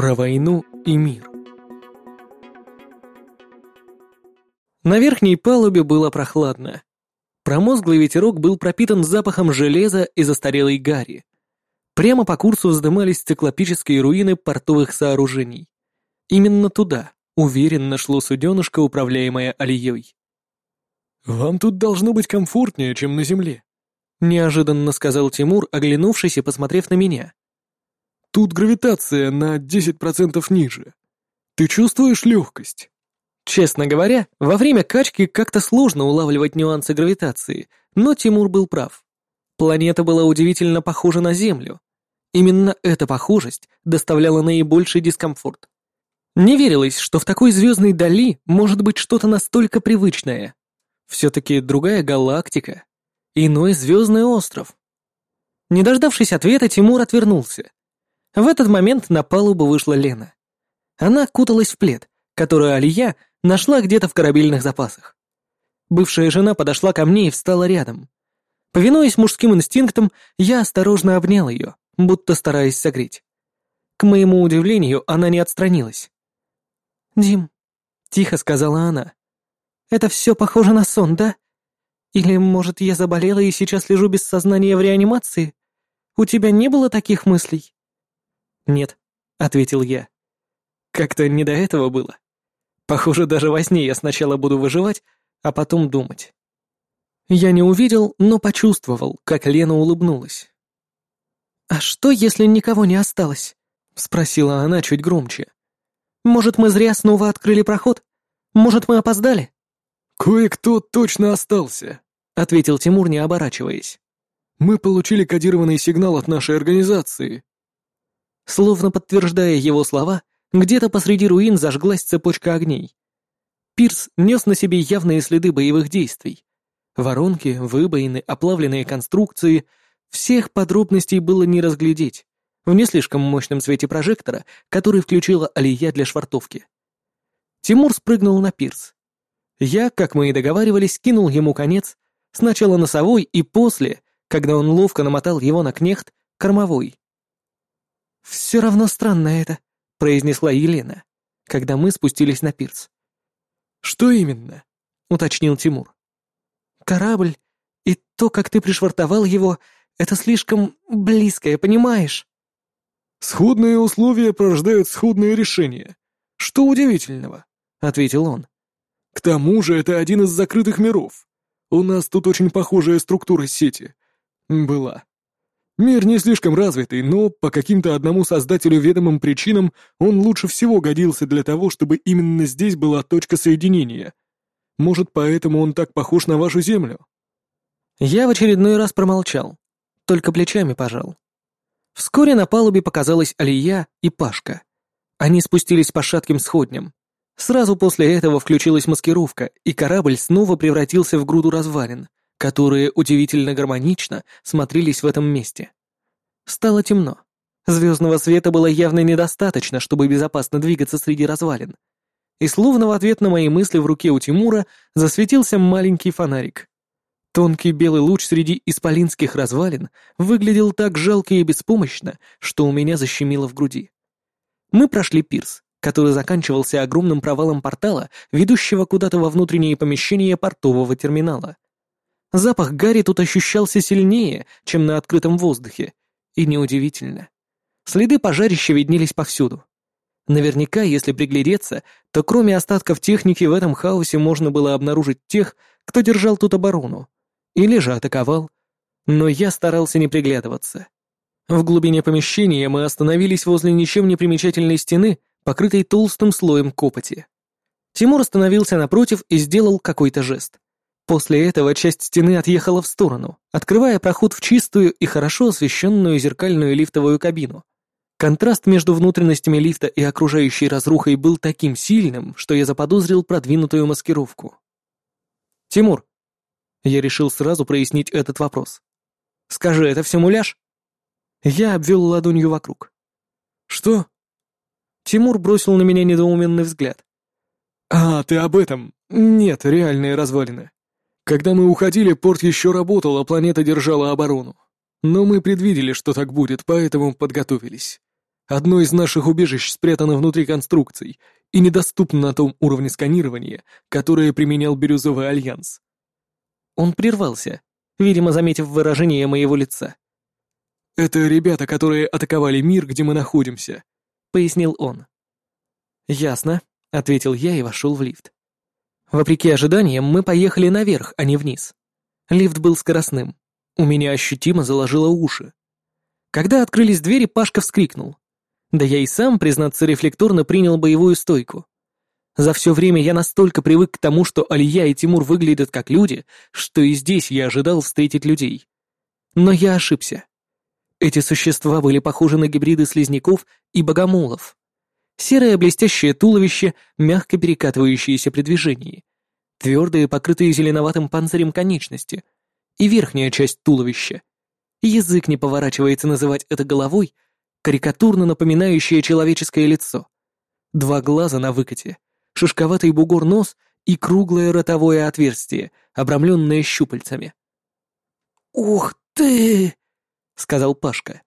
Про войну и мир. На верхней палубе было прохладно. Промозглый ветерок был пропитан запахом железа и застарелой гари. Прямо по курсу вздымались циклопические руины портовых сооружений. Именно туда уверенно шло суденышко, управляемое Алией. «Вам тут должно быть комфортнее, чем на земле», — неожиданно сказал Тимур, оглянувшись и посмотрев на меня. «Тут гравитация на 10% ниже. Ты чувствуешь легкость?» Честно говоря, во время качки как-то сложно улавливать нюансы гравитации, но Тимур был прав. Планета была удивительно похожа на Землю. Именно эта похожесть доставляла наибольший дискомфорт. Не верилось, что в такой звездной дали может быть что-то настолько привычное. Все-таки другая галактика. Иной звездный остров. Не дождавшись ответа, Тимур отвернулся. В этот момент на палубу вышла Лена. Она куталась в плед, который Алия нашла где-то в корабельных запасах. Бывшая жена подошла ко мне и встала рядом. Повинуясь мужским инстинктам, я осторожно обнял ее, будто стараясь согреть. К моему удивлению, она не отстранилась. «Дим», — тихо сказала она, — «это все похоже на сон, да? Или, может, я заболела и сейчас лежу без сознания в реанимации? У тебя не было таких мыслей?» «Нет», — ответил я. «Как-то не до этого было. Похоже, даже во сне я сначала буду выживать, а потом думать». Я не увидел, но почувствовал, как Лена улыбнулась. «А что, если никого не осталось?» — спросила она чуть громче. «Может, мы зря снова открыли проход? Может, мы опоздали?» «Кое-кто точно остался», — ответил Тимур, не оборачиваясь. «Мы получили кодированный сигнал от нашей организации». Словно подтверждая его слова, где-то посреди руин зажглась цепочка огней. Пирс нес на себе явные следы боевых действий. Воронки, выбоины, оплавленные конструкции — всех подробностей было не разглядеть в не слишком мощном свете прожектора, который включила Алия для швартовки. Тимур спрыгнул на пирс. Я, как мы и договаривались, кинул ему конец, сначала носовой и после, когда он ловко намотал его на кнехт, кормовой. «Все равно странно это», — произнесла Елена, когда мы спустились на пирс. «Что именно?» — уточнил Тимур. «Корабль и то, как ты пришвартовал его, это слишком близкое, понимаешь?» «Сходные условия порождают сходные решения. Что удивительного?» — ответил он. «К тому же это один из закрытых миров. У нас тут очень похожая структура сети. Была. Мир не слишком развитый, но по каким-то одному создателю ведомым причинам он лучше всего годился для того, чтобы именно здесь была точка соединения. Может, поэтому он так похож на вашу Землю?» Я в очередной раз промолчал, только плечами пожал. Вскоре на палубе показалась Алия и Пашка. Они спустились по шатким сходням. Сразу после этого включилась маскировка, и корабль снова превратился в груду развалин, которые удивительно гармонично смотрелись в этом месте. Стало темно. Звездного света было явно недостаточно, чтобы безопасно двигаться среди развалин. И словно в ответ на мои мысли в руке у Тимура засветился маленький фонарик. Тонкий белый луч среди исполинских развалин выглядел так жалко и беспомощно, что у меня защемило в груди. Мы прошли пирс, который заканчивался огромным провалом портала, ведущего куда-то во внутренние помещения портового терминала. Запах гари тут ощущался сильнее, чем на открытом воздухе, и неудивительно. Следы пожарища виднелись повсюду. Наверняка, если приглядеться, то кроме остатков техники в этом хаосе можно было обнаружить тех, кто держал тут оборону. Или же атаковал. Но я старался не приглядываться. В глубине помещения мы остановились возле ничем не примечательной стены, покрытой толстым слоем копоти. Тимур остановился напротив и сделал какой-то жест. После этого часть стены отъехала в сторону, открывая проход в чистую и хорошо освещенную зеркальную лифтовую кабину. Контраст между внутренностями лифта и окружающей разрухой был таким сильным, что я заподозрил продвинутую маскировку. «Тимур!» Я решил сразу прояснить этот вопрос. «Скажи, это все муляж?» Я обвел ладонью вокруг. «Что?» Тимур бросил на меня недоуменный взгляд. «А, ты об этом? Нет, реальные развалины. Когда мы уходили, порт еще работал, а планета держала оборону. Но мы предвидели, что так будет, поэтому подготовились. Одно из наших убежищ спрятано внутри конструкций и недоступно на том уровне сканирования, которое применял Бирюзовый Альянс. Он прервался, видимо, заметив выражение моего лица. «Это ребята, которые атаковали мир, где мы находимся», — пояснил он. «Ясно», — ответил я и вошел в лифт. Вопреки ожиданиям, мы поехали наверх, а не вниз. Лифт был скоростным. У меня ощутимо заложило уши. Когда открылись двери, Пашка вскрикнул. Да я и сам, признаться, рефлекторно принял боевую стойку. За все время я настолько привык к тому, что Алия и Тимур выглядят как люди, что и здесь я ожидал встретить людей. Но я ошибся. Эти существа были похожи на гибриды слизняков и богомолов. Серое блестящее туловище, мягко перекатывающееся при движении. Твердые, покрытые зеленоватым панцирем конечности. И верхняя часть туловища. Язык не поворачивается называть это головой, карикатурно напоминающее человеческое лицо. Два глаза на выкате, шишковатый бугор нос и круглое ротовое отверстие, обрамленное щупальцами. «Ух ты!» — сказал Пашка.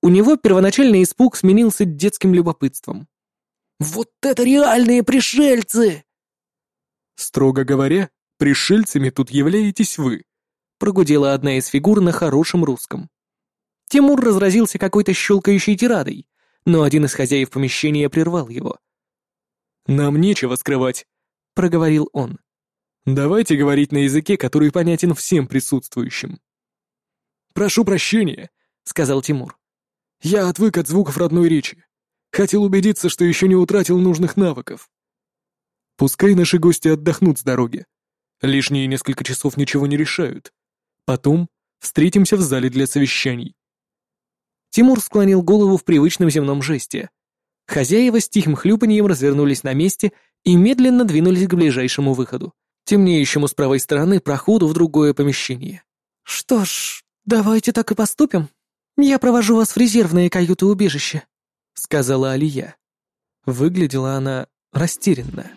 У него первоначальный испуг сменился детским любопытством. «Вот это реальные пришельцы!» «Строго говоря, пришельцами тут являетесь вы», — прогудела одна из фигур на хорошем русском. Тимур разразился какой-то щелкающей тирадой, но один из хозяев помещения прервал его. «Нам нечего скрывать», — проговорил он. «Давайте говорить на языке, который понятен всем присутствующим». «Прошу прощения», — сказал Тимур. «Я отвык от звуков родной речи. Хотел убедиться, что еще не утратил нужных навыков. Пускай наши гости отдохнут с дороги. Лишние несколько часов ничего не решают. Потом встретимся в зале для совещаний. Тимур склонил голову в привычном земном жесте. Хозяева с тихим хлюпаньем развернулись на месте и медленно двинулись к ближайшему выходу, темнеющему с правой стороны проходу в другое помещение. «Что ж, давайте так и поступим. Я провожу вас в резервные каюты-убежище», — сказала Алия. Выглядела она растерянно.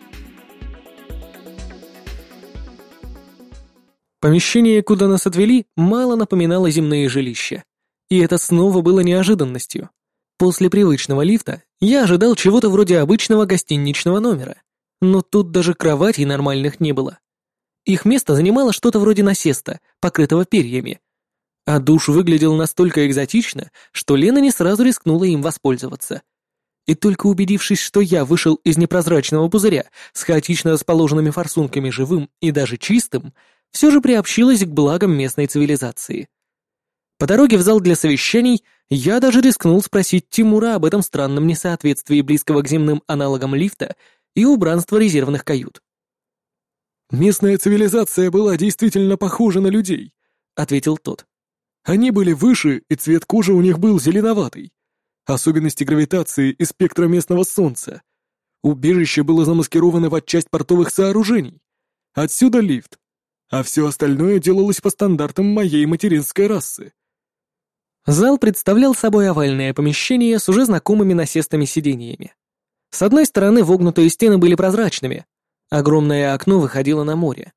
Помещение, куда нас отвели, мало напоминало земные жилища. И это снова было неожиданностью. После привычного лифта я ожидал чего-то вроде обычного гостиничного номера. Но тут даже кроватей нормальных не было. Их место занимало что-то вроде насеста, покрытого перьями. А душ выглядел настолько экзотично, что Лена не сразу рискнула им воспользоваться. И только убедившись, что я вышел из непрозрачного пузыря с хаотично расположенными форсунками живым и даже чистым, все же приобщилась к благам местной цивилизации. По дороге в зал для совещаний я даже рискнул спросить Тимура об этом странном несоответствии близкого к земным аналогам лифта и убранства резервных кают. «Местная цивилизация была действительно похожа на людей», — ответил тот. «Они были выше, и цвет кожи у них был зеленоватый. Особенности гравитации и спектра местного солнца. Убежище было замаскировано под часть портовых сооружений. Отсюда лифт. А все остальное делалось по стандартам моей материнской расы. Зал представлял собой овальное помещение с уже знакомыми насестыми сидениями. С одной стороны вогнутые стены были прозрачными, огромное окно выходило на море.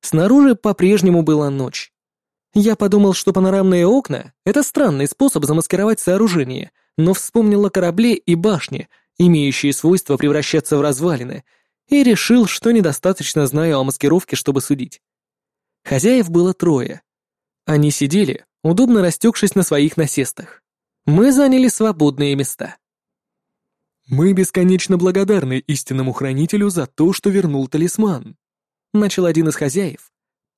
Снаружи по-прежнему была ночь. Я подумал, что панорамные окна — это странный способ замаскировать сооружение, но вспомнил о корабле и башне, имеющие свойство превращаться в развалины, и решил, что недостаточно знаю о маскировке, чтобы судить. Хозяев было трое. Они сидели, удобно растекшись на своих насестах. Мы заняли свободные места. «Мы бесконечно благодарны истинному хранителю за то, что вернул талисман», — начал один из хозяев.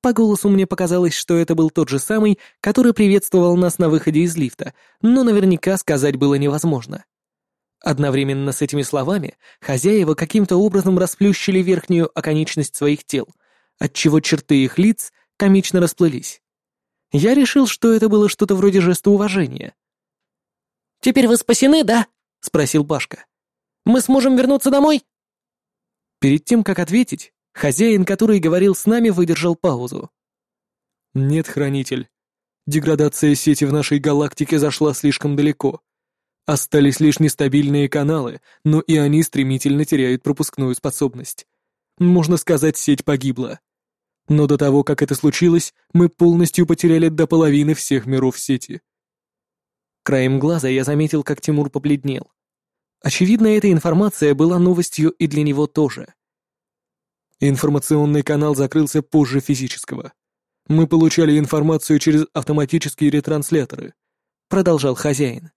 По голосу мне показалось, что это был тот же самый, который приветствовал нас на выходе из лифта, но наверняка сказать было невозможно. Одновременно с этими словами хозяева каким-то образом расплющили верхнюю оконечность своих тел, отчего черты их лиц комично расплылись. Я решил, что это было что-то вроде жеста уважения. «Теперь вы спасены, да?» — спросил Пашка. «Мы сможем вернуться домой?» Перед тем, как ответить, хозяин, который говорил с нами, выдержал паузу. «Нет, хранитель. Деградация сети в нашей галактике зашла слишком далеко. Остались лишь нестабильные каналы, но и они стремительно теряют пропускную способность. Можно сказать, сеть погибла. Но до того, как это случилось, мы полностью потеряли до половины всех миров сети. Краем глаза я заметил, как Тимур побледнел. Очевидно, эта информация была новостью и для него тоже. Информационный канал закрылся позже физического. Мы получали информацию через автоматические ретрансляторы, продолжал хозяин.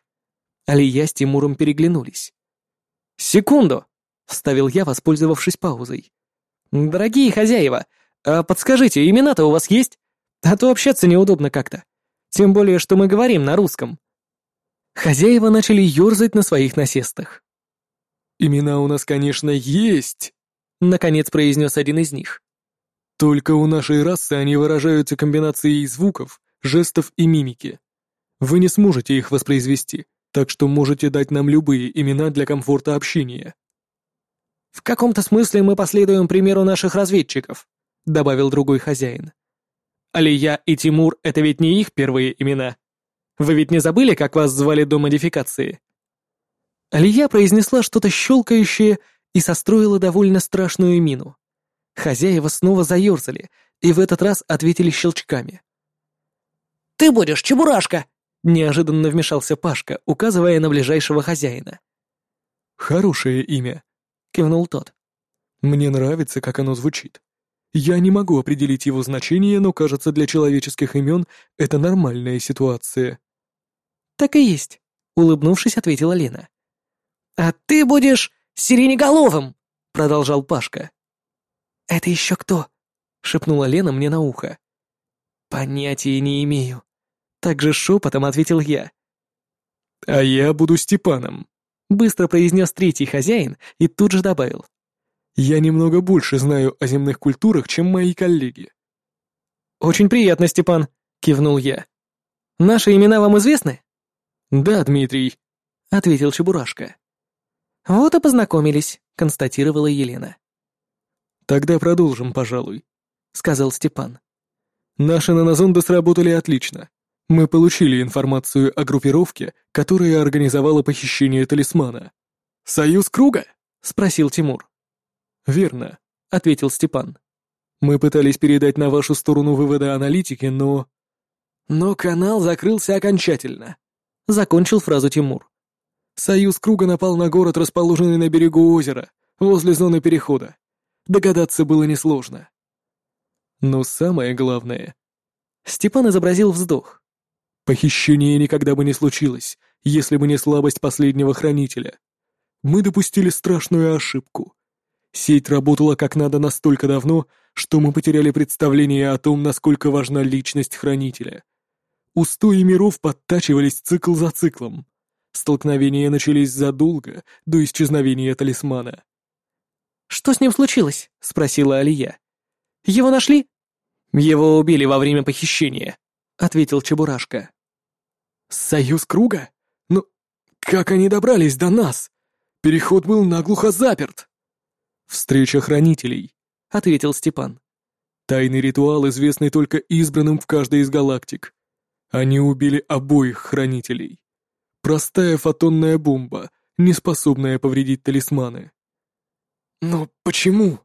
Алия с Тимуром переглянулись. «Секунду!» — вставил я, воспользовавшись паузой. «Дорогие хозяева, а подскажите, имена-то у вас есть? А то общаться неудобно как-то. Тем более, что мы говорим на русском». Хозяева начали ерзать на своих насестах. «Имена у нас, конечно, есть», — наконец произнес один из них. «Только у нашей расы они выражаются комбинацией звуков, жестов и мимики. Вы не сможете их воспроизвести, так что можете дать нам любые имена для комфорта общения». «В каком-то смысле мы последуем примеру наших разведчиков», — добавил другой хозяин. «Алия и Тимур — это ведь не их первые имена. Вы ведь не забыли, как вас звали до модификации?» Алия произнесла что-то щелкающее и состроила довольно страшную мину. Хозяева снова заерзали, и в этот раз ответили щелчками. «Ты будешь чебурашка!» — неожиданно вмешался Пашка, указывая на ближайшего хозяина. «Хорошее имя», — кивнул тот. «Мне нравится, как оно звучит. Я не могу определить его значение, но, кажется, для человеческих имен это нормальная ситуация». «Так и есть», — улыбнувшись, ответила Лена. «А ты будешь сиренеголовым!» — продолжал Пашка. «Это еще кто?» — шепнула Лена мне на ухо. «Понятия не имею». Также шепотом ответил я. «А я буду Степаном», — быстро произнес третий хозяин и тут же добавил. «Я немного больше знаю о земных культурах, чем мои коллеги». «Очень приятно, Степан», — кивнул я. «Наши имена вам известны?» «Да, Дмитрий», — ответил Чебурашка. «Вот и познакомились», — констатировала Елена. «Тогда продолжим, пожалуй», — сказал Степан. «Наши нанозонды сработали отлично. Мы получили информацию о группировке, которая организовала похищение талисмана. «Союз круга?» — спросил Тимур. «Верно», — ответил Степан. «Мы пытались передать на вашу сторону выводы аналитики, но...» «Но канал закрылся окончательно», — закончил фразу Тимур. Союз Круга напал на город, расположенный на берегу озера, возле зоны перехода. Догадаться было несложно. Но самое главное... Степан изобразил вздох. Похищение никогда бы не случилось, если бы не слабость последнего хранителя. Мы допустили страшную ошибку. Сеть работала как надо настолько давно, что мы потеряли представление о том, насколько важна личность хранителя. Устои миров подтачивались цикл за циклом. Столкновения начались задолго до исчезновения талисмана. «Что с ним случилось?» — спросила Алия. «Его нашли?» «Его убили во время похищения», — ответил Чебурашка. «Союз круга? Ну, как они добрались до нас? Переход был наглухо заперт». «Встреча хранителей», — ответил Степан. «Тайный ритуал, известный только избранным в каждой из галактик. Они убили обоих хранителей». Простая фотонная бомба, не способная повредить талисманы. «Но почему?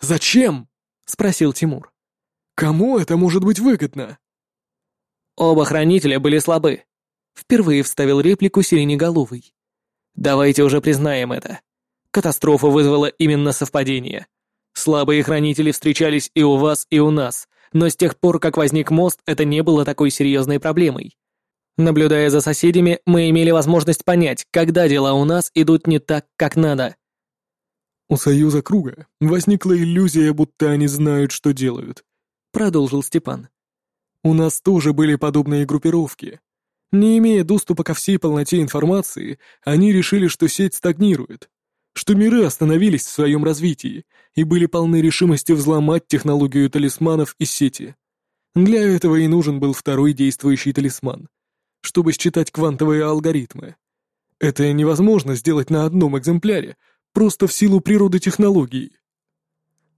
Зачем?» — спросил Тимур. «Кому это может быть выгодно?» Оба хранителя были слабы. Впервые вставил реплику Сиренеголовый. «Давайте уже признаем это. Катастрофа вызвала именно совпадение. Слабые хранители встречались и у вас, и у нас, но с тех пор, как возник мост, это не было такой серьезной проблемой. Наблюдая за соседями, мы имели возможность понять, когда дела у нас идут не так, как надо. «У Союза Круга возникла иллюзия, будто они знают, что делают», — продолжил Степан. «У нас тоже были подобные группировки. Не имея доступа ко всей полноте информации, они решили, что сеть стагнирует, что миры остановились в своем развитии и были полны решимости взломать технологию талисманов и сети. Для этого и нужен был второй действующий талисман, чтобы считать квантовые алгоритмы. Это невозможно сделать на одном экземпляре, просто в силу природы технологии.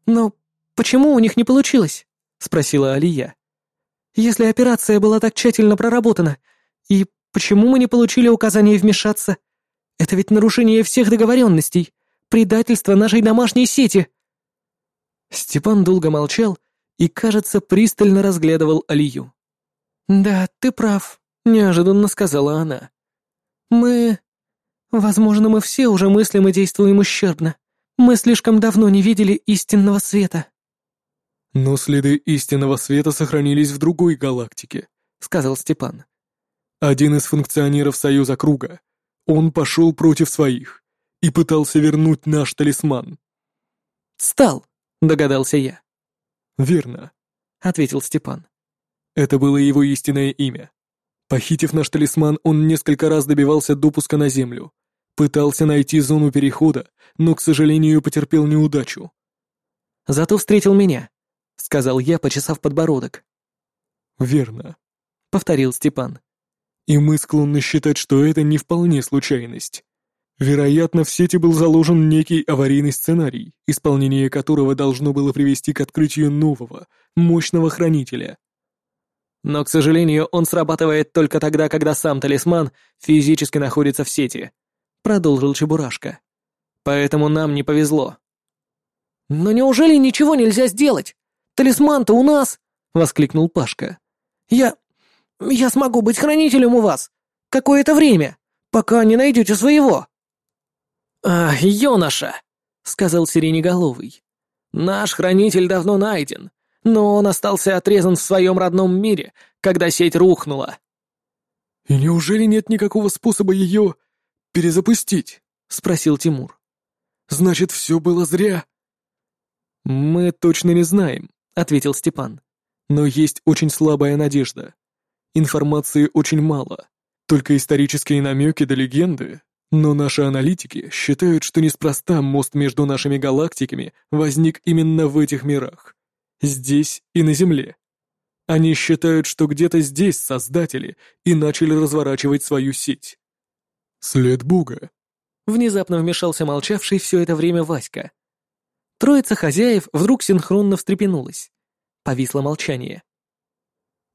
«Но почему у них не получилось?» — спросила Алия. «Если операция была так тщательно проработана, и почему мы не получили указания вмешаться? Это ведь нарушение всех договоренностей, предательство нашей домашней сети!» Степан долго молчал и, кажется, пристально разглядывал Алию. «Да, ты прав», неожиданно сказала она. Мы... Возможно, мы все уже мыслим и действуем ущербно. Мы слишком давно не видели истинного света». «Но следы истинного света сохранились в другой галактике», — сказал Степан. «Один из функционеров Союза Круга. Он пошел против своих и пытался вернуть наш талисман». «Стал», — догадался я. «Верно», — ответил Степан. Это было его истинное имя. Похитив наш талисман, он несколько раз добивался допуска на Землю. Пытался найти зону перехода, но, к сожалению, потерпел неудачу. «Зато встретил меня», — сказал я, почесав подбородок. «Верно», — повторил Степан. «И мы склонны считать, что это не вполне случайность. Вероятно, в сети был заложен некий аварийный сценарий, исполнение которого должно было привести к открытию нового, мощного хранителя. Но, к сожалению, он срабатывает только тогда, когда сам талисман физически находится в сети», — продолжил Чебурашка. «Поэтому нам не повезло». «Но неужели ничего нельзя сделать? Талисман-то у нас!» — воскликнул Пашка. «Я... я смогу быть хранителем у вас какое-то время, пока не найдете своего». «А, юноша!» — сказал Сиренеголовый. «Наш хранитель давно найден но он остался отрезан в своем родном мире, когда сеть рухнула. «И неужели нет никакого способа ее перезапустить?» — спросил Тимур. «Значит, все было зря?» «Мы точно не знаем», — ответил Степан. «Но есть очень слабая надежда. Информации очень мало, только исторические намеки да легенды, но наши аналитики считают, что неспроста мост между нашими галактиками возник именно в этих мирах здесь и на Земле. Они считают, что где-то здесь создатели и начали разворачивать свою сеть. След Бога. Внезапно вмешался молчавший все это время Васька. Троица хозяев вдруг синхронно встрепенулась. Повисло молчание.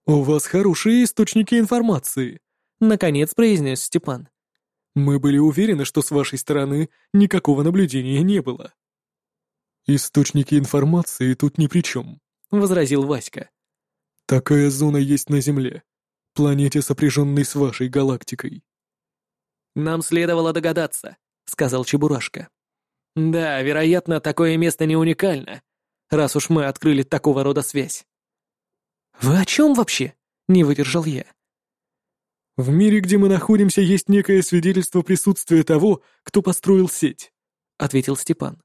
«У вас хорошие источники информации», — наконец произнес Степан. «Мы были уверены, что с вашей стороны никакого наблюдения не было». «Источники информации тут ни при чем», — возразил Васька. «Такая зона есть на Земле, планете, сопряженной с вашей галактикой». «Нам следовало догадаться», — сказал Чебурашка. «Да, вероятно, такое место не уникально, раз уж мы открыли такого рода связь». «Вы о чем вообще?» — не выдержал я. «В мире, где мы находимся, есть некое свидетельство присутствия того, кто построил сеть», — ответил Степан.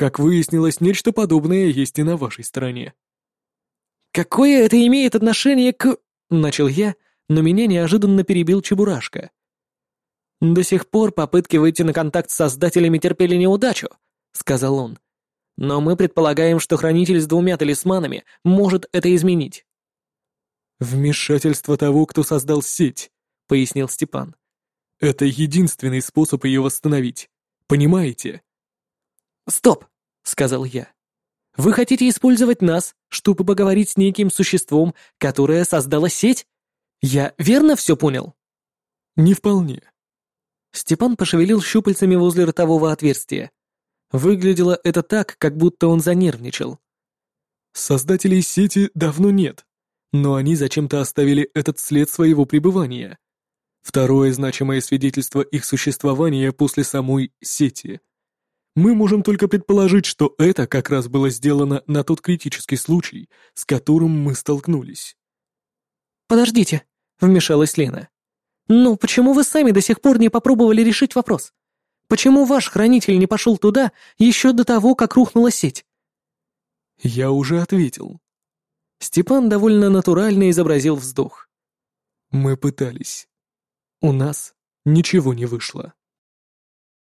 Как выяснилось, нечто подобное есть и на вашей стороне. «Какое это имеет отношение к...» — начал я, но меня неожиданно перебил Чебурашка. «До сих пор попытки выйти на контакт с создателями терпели неудачу», — сказал он. «Но мы предполагаем, что хранитель с двумя талисманами может это изменить». «Вмешательство того, кто создал сеть», — пояснил Степан. «Это единственный способ ее восстановить. Понимаете?» «Стоп!» — сказал я. «Вы хотите использовать нас, чтобы поговорить с неким существом, которое создало сеть? Я верно все понял?» «Не вполне». Степан пошевелил щупальцами возле ротового отверстия. Выглядело это так, как будто он занервничал. «Создателей сети давно нет, но они зачем-то оставили этот след своего пребывания. Второе значимое свидетельство их существования после самой сети — мы можем только предположить, что это как раз было сделано на тот критический случай, с которым мы столкнулись. «Подождите», — вмешалась Лена. «Ну, почему вы сами до сих пор не попробовали решить вопрос? Почему ваш хранитель не пошел туда еще до того, как рухнула сеть?» «Я уже ответил». Степан довольно натурально изобразил вздох. «Мы пытались. У нас ничего не вышло».